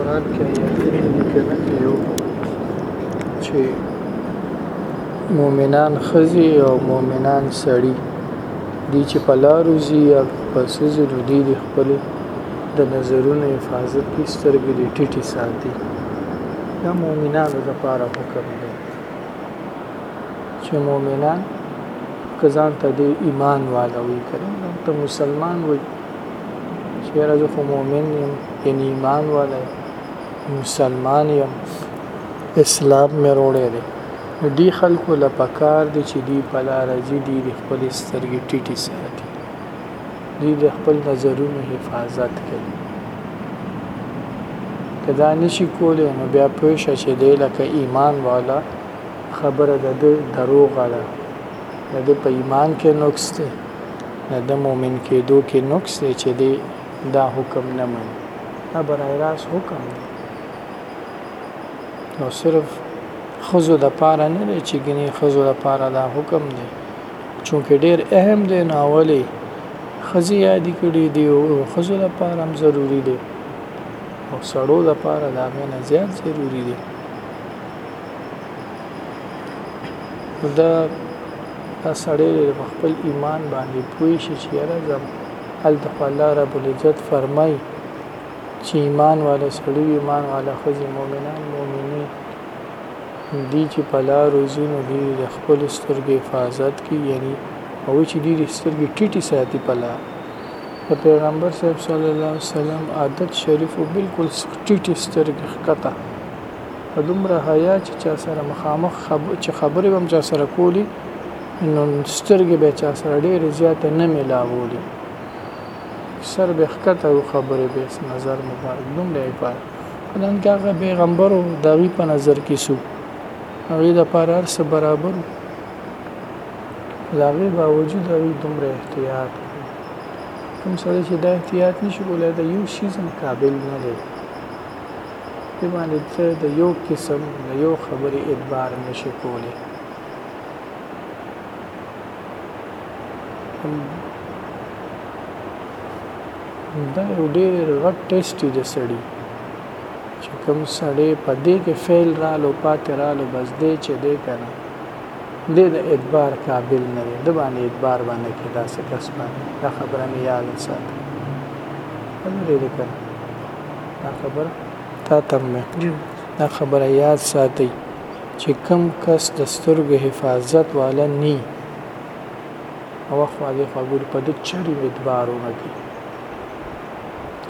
قرآن کې یقیني لیکنه کې یو چې مؤمنان خزي او مؤمنان سړي دي چې په لارو زی یا په سزو دي د خپل د نظرونو حفاظت کې سترګې دي ټیټي ساتي دا مؤمنانو لپاره حکم دی چې مؤمنان کزان ته د ایمان والوي کړي ته مسلمان وي چیره زه خو مؤمن یم یعنی ایمان والا یم مسلمان یم اسلام مې روړی دی نو دی خلکو له پکار دی چې دی په لار ځي دی د خپل سترګې ټیټې ساتي دی د خپل نظرونو حفاظت کوي که دا نشي کولی نو بیا پوه شه چې دی لکه ایمان والا خبره د دروغ ده د په ایمان کې نقص دی د ده مؤمن کېدو کې نقص دی چې دی دا حکم نه مني دا برای راست حکم دی نو صرف خزو د پاره نه دی چې ګنې خزو د پاره دا حکم دی چونکه ډیر اهم دی نو اولی خزی یادی کړی دی او خزو د پاره هم ضروری دی او سړو د پاره دا مینه زیات ضروری دی دا دا سړی په خپل ایمان باندې پوه شي چې یاره زم هلته خو الله رب العزت فرمای چې ایمان والا سړی ایمان والا ښځې مؤمنان مؤمنې دي چې په لارو ځي نو دوی د خپلو سترګو حفاظت کوي یعنی هغوی چې ډېرې سترګې ټیټې ساتي په لار د پیغمبر صاحب صلی الله علیه وسلم عادت شریفو بالکل ټیټې سترګې ښکته په دومره حیا چې چا سره مخامخ خب... چې خبرې به هم چا سره کولي نو سترګې به چا سره ډېرې زیاتې نه میلاوولي سر به ښکته او خبرې به نظر مبارک دومره یې پاره پلان کې هغه پیغمبرو د هغوی په نظر کې سو هغوی د پاره هر څه برابر د هغې باوجود هغوی دومره احتیاط کوم سړی چې دا احتیاط نشي کولای د یو شي قابل نه دی دې باندې ته د یو قسم د یو خبرې اعتبار نشي کولی دا یو ډېر غټ ټیسټ دی د سړي چې کوم سړی په دې کې فیل رالو پاتې رالو بس دی چې دی که نه دې د اعتبار قابل نه دی د باندې اعتبار باندې کې داسې کس باندې دا خبره مې یاد ساتي هم دې ده که نه دا خبره تا تم مې دا خبره یاد ساتئ چې کم کس د سترګو حفاظت والا نی او خو دې خو ګور په د چری ادبار ونکي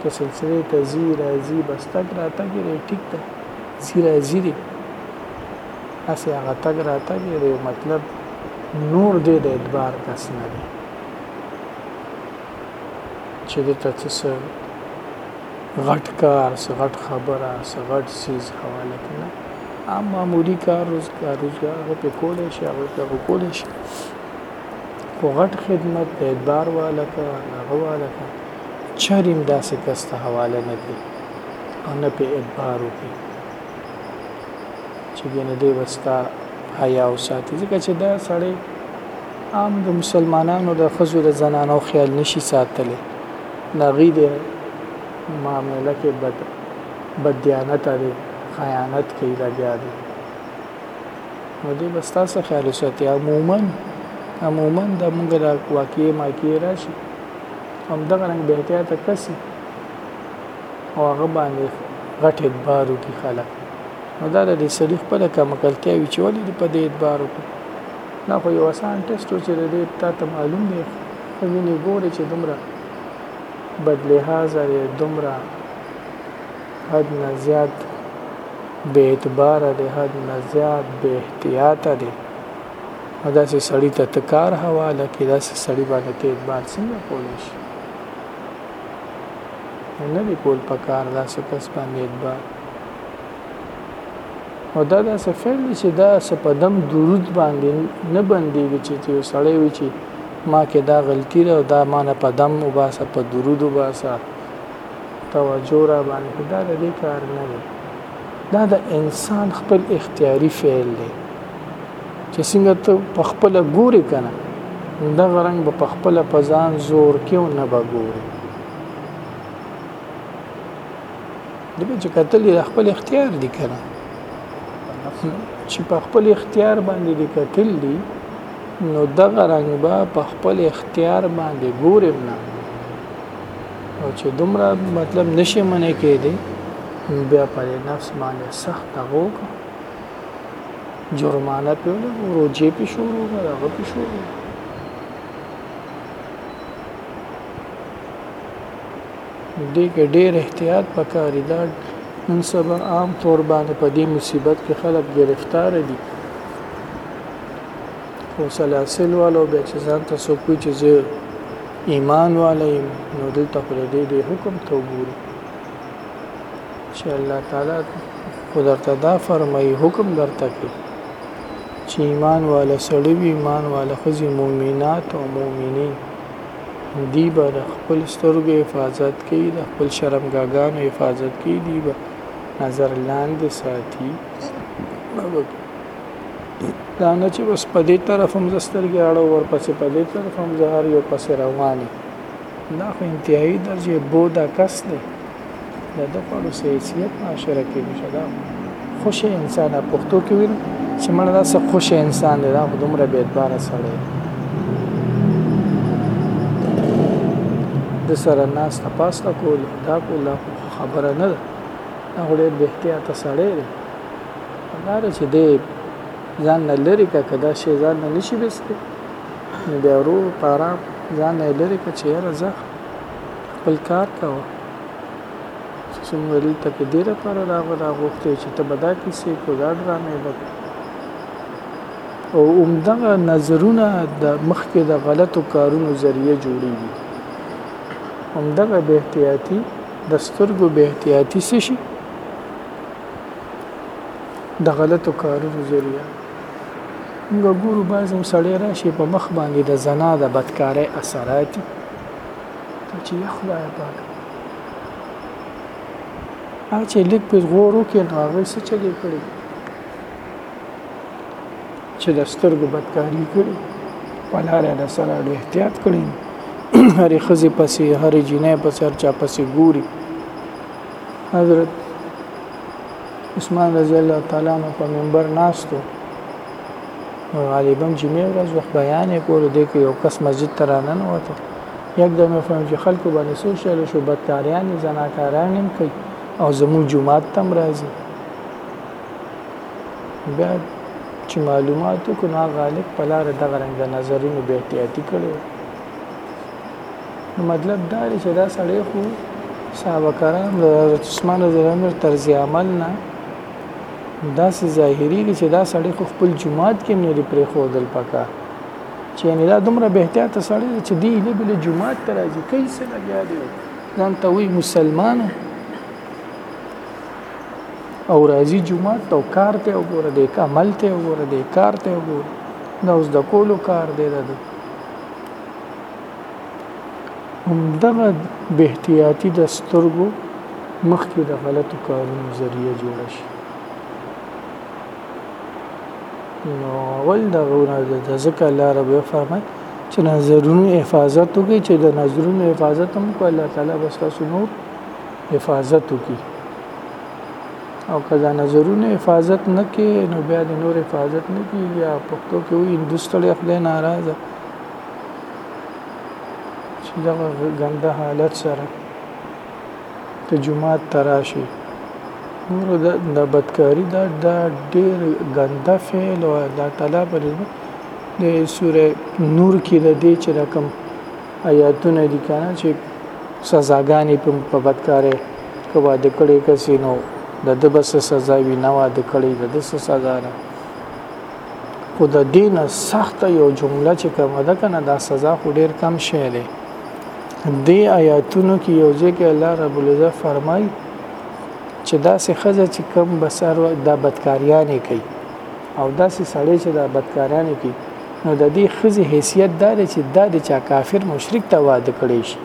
که سلسله تزي راځي بس تک را تک لري ټیک ده زی راځي دي اسه هغه تک را تک لري مطلب نور دې د ادبار کس نه دی چې د ته څه څه غټ کار څه غټ خبره څه غټ سیز حواله کنه عام معمولی کار روزګار روزګار په کولې شي هغه په کولې شي خو غټ خدمت د اعتبار والا کا هغه والا کا چریم داسې کس ته حواله نه کوي او نه په اعتبار وکړي چې ګنه دې وستا حیا او ساتي ځکه چې دا سړی عام د مسلمانانو د ښځو د زنانو خیال نشي ساتلی، د هغوی د معامله کې بد بددیانته دی، خیانت کوي لګیا دی. نو دې به ستا څه خیال وساتي؟ عموما عموما دا مونږ دا واقعي ماقعي راشي همدغه رنګ بې احتیاطه کسي او هغه باندې غټ ادبار وکړي خلک نو دا د دې سړي خپله کمکلتیا وي چې ولې دې په دې ادبار وکړو دا خو یو اسان ټیسټ و چې د دې تا ته معلوم دی په وینې ګورې چې دومره بدلحاظه دی دومره حد نه زیات بې اعتباره دی حد نه زیات بې احتیاطه دی نو داسې سړي ته ته کار حواله کړې داسې سړي باندې ته اعتبار څنګه کولی شي نه دی کول په کار داسې کس باندې اعتبار او دا داسې فعل دی چې دا څه په دم درود باندې نه بندېږي چې یو سړی وي چې ما کې دا غلطي ده او دا ما نه په دم وباسه په درود وباسه توجه را باندې دا د دې کار نه دی دا د انسان خپل اختیاري فعل دی چې څنګه ته په خپل ګوري کنه دا غرنګ به په خپل پزان زور کې او نه بګوري د به چې قتل د خپل اختیار دي کنه چې په خپل اختیار باندې د قتل دي نو دغه رنګ به په خپل اختیار باندې ګورم نه او چې دومره مطلب نشي منې کې دي بیا په نفس باندې سخت غوګ جرمانه په روجې په شروع راغو په شروع دې کې ډېر احتیاط پکار دی دا نن سبا عام طور باندې په دې مصیبت کې خلک گرفتار دي او سلاسل والو به چې ځان ته څوک وي چې زه ایمان والا یم نو دلته خو د دې د حکم ته وګورو چې الله تعالی خو درته دا فرمایي حکم درته کوي چې ایمان والا سړی وي ایمان والا ښځې مؤمنات او مؤمنین نو دوی به د خپل سترګو حفاظت کوي د خپل شرمګاګانو حفاظت کوي دوی به نظر لاندې ساتي دا نه چې بس په دې طرف هم زسترګې اړه ورپسې په دې طرف هم زهر یو پسې رواني دا خو انتهایی درجه بودا کس دی د ده په اړه څه حیثیت معاشره کې نشته دا خوشې انسان پښتو کې ویل چې مړه دا څه خوشې انسان دی دا خو دومره بېدباره سړی د سره ناسته پاسته کول دا کول دا خبره نه ده دا خو ډېر بېاحتیاطه سړی دی همداره چې دی ځان نه لرې که که دا شی ځان نه نه شي بېستی نو بیا ورو په ارام ځان نه لرې که چې یاره ځه خپل کار کوه چې څه مونږ دلته کې دې لپاره راغو راغوښتې چې ته به دا کیسې کو دا ډرامې به او عمدغه نظرونه د مخکې د غلطو کارونو ذریعہ جوړیږي همدغه به احتیاطي د سترګو به احتیاطي څه شي د غلطو کارونو ذریعہ موږ ګورو بعضې سړی راشي په مخ باندې د زنا د بدکارۍ اثرات ته چې یا خدای پاک هغه چې لیک په غور وکړي نو هغه څه چلی کړي چې د سترګو بدکاری کړي پلاله د سره ډېر احتیاط کړي هرې خزي پسې هرې جنې په سر چا پسې ګوري حضرت عثمان رضی الله تعالی عنہ په منبر ناستو غالبا جمعې ورځ وخت بیان یې کول دی کې یو کس مسجد ترانه نه وته یک دم فهم چې خلکو باندې څه شل شو بدکاریان یې زناکاران هم کوي او زموږ جماعت تم راځي بیا چې معلوماتو کو نا غالب په لار دغه رنګ د نظرونو به احتیاطي کړو نو مطلب دا دی چې دا سړی خو صحابه کرام د حضرت عثمان رضی الله عنه طرز عمل نه دا سي ظاهري چې دا سړی خو خپل جماعت کې نه لري پرې خو دل پکا چې یعنی دا دومره به احتیاط سره چې دی له بل جمعات ته راځي کوي څه لګیا دی ځان ته وی مسلمان او راځي جمعات ته کار ته وګوره د عمل ته وګوره د کار ته وګوره دا اوس د کولو کار دی دا هم دغه به احتیاطي د سترګو مخکې د غلطو کارونو ذریعہ جوړ شي نو اول دا غوونه د ځکه الله رب فرمای چې نظرونو حفاظت وکړي چې د نظرونو حفاظت هم کو الله تعالی بس تاسو نو حفاظت وکړي او کله نظرونو حفاظت نه کې نو بیا د نور حفاظت نه کې یا پښتو کې وي هندوستړي خپل ناراضه چې دا غنده حالت سره ته جومات ته راشي ګوره دا, دا بدکاری دا دا ډیر ګنده فعل او الله تعالی پر د سوره نور کې د دې چې رقم آیاتونه دي کنه چې سزاګانې په بدکارې کوا د کړي کسي نو د د بس سزا وی نه وا د کړي د د سزا نه خو د دینه سخت یو جمله چې کومه ده کنه دا سزا خو ډیر کم شی دی دې آیاتونو کې یو ځای کې الله رب العزه فرمایي چې داسې خزه چې کم بسر د بدکاریانې کوي او داسې سړی چې د بدکاریانې کوي نو د دې خزه حیثیت دا دی چې دا د چا کافر مشرک ته واده کړی شي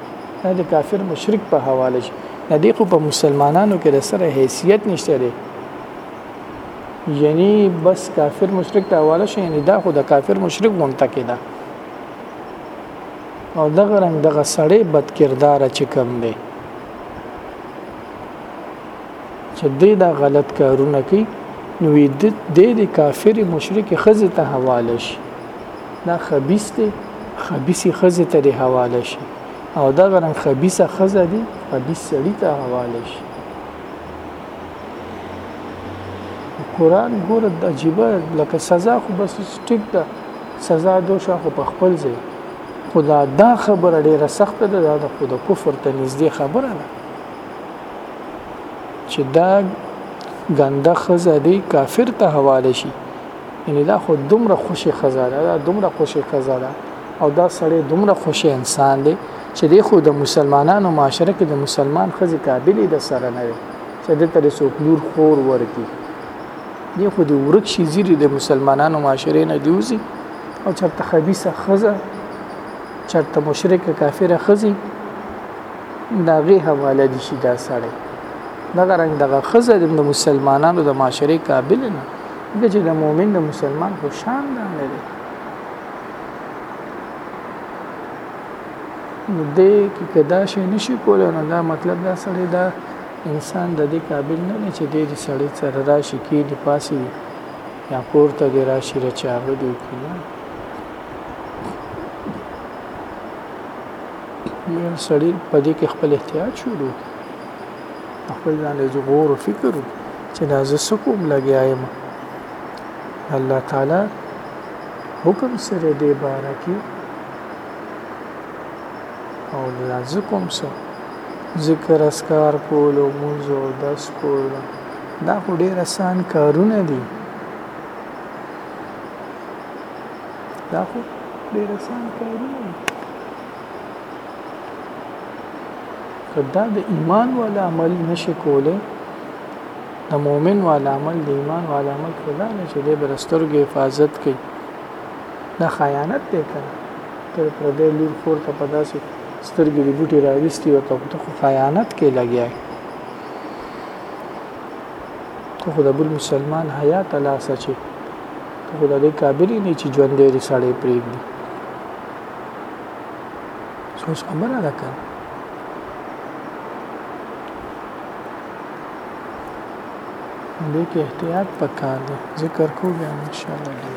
دا د کافر مشرک په حواله شي د دې خو په مسلمانانو کې د سره حیثیت نشته دی یعنی بس کافر مشرک ته حواله شي یعنی دا خو د کافر مشرک مونته کې ده او دغه رنګ دغه سړی بد کردار چې کم دی چې دې دا غلط کارونه کوي نو دې د کافر مشرک خزه ته حواله شي دا خبيث دی خبيثي خزه ته دی حواله شي او دا غران خبيثه خزه دی خبيث سړی ته حواله شي قران ګور د عجيبه لکه سزا خو بس ټیک ده سزا دو شو خو په خپل ځای خدا دا خبره ډیره سخته ده دا د خود کفر ته نږدې خبره ده چې دا ګنده خزه دی کافر ته حواله شي یعنی دا خو دومره خوشي خزه ده دا دومره خوشي خزه ده او دا سړی دومره خوشي انسان دی چې دی خو د مسلمانانو معاشره کې د مسلمان خزه قابلیت سره نه وي چې د تر څوک نور خور ورکی دی خو دی ورک شي زیری د مسلمانانو معاشره نه دیوزي او چرته خبيسه خزه چرته مشرک کافر خزي دا غي حواله دي شي دا سړی دغه رنګ دغه خزه د مسلمانانو د معاشره قابل نه دغه چې د مؤمن د مسلمان خو شان نه لري نو دې کې کدا شي نشي کولای نو دا مطلب دا سړی دا انسان ددې قابل نه دی چې دې دې سړی سره راشي کې دې پاسي وي یا کور ته دې راشي د چاغه دې وکړي یو سړی په دې کې خپل احتیاط شروع خپل ځان له زغور او فکر چې دا زه سکوم لګیا یم الله تعالی حکم سره دې بارکه او لازم کوم سره ذکر اذکار کول او مونځ او اودس کول دا خو ډیر آسان کارونه دي دا خو ډیر آسان کارونه دي کدا د ایمان ولا عمل نشي کوله د مؤمن ولا عمل د ایمان ولا عمل خدا نه چې د برسترګې حفاظت کوي دا خیانت دی کنه تر پردې لور خور ته پداسې سترګې دې بوټي راويستي او ته خو خیانت کې لګیا ته خو د بل مسلمان حیا تلاسه چې ته خو د دې قابل نه چې ژوند دې سړې پرېږدي سوچ خبره ده کړه دې کې احتیاط پکار دی ذکر کو بیا ان شاء الله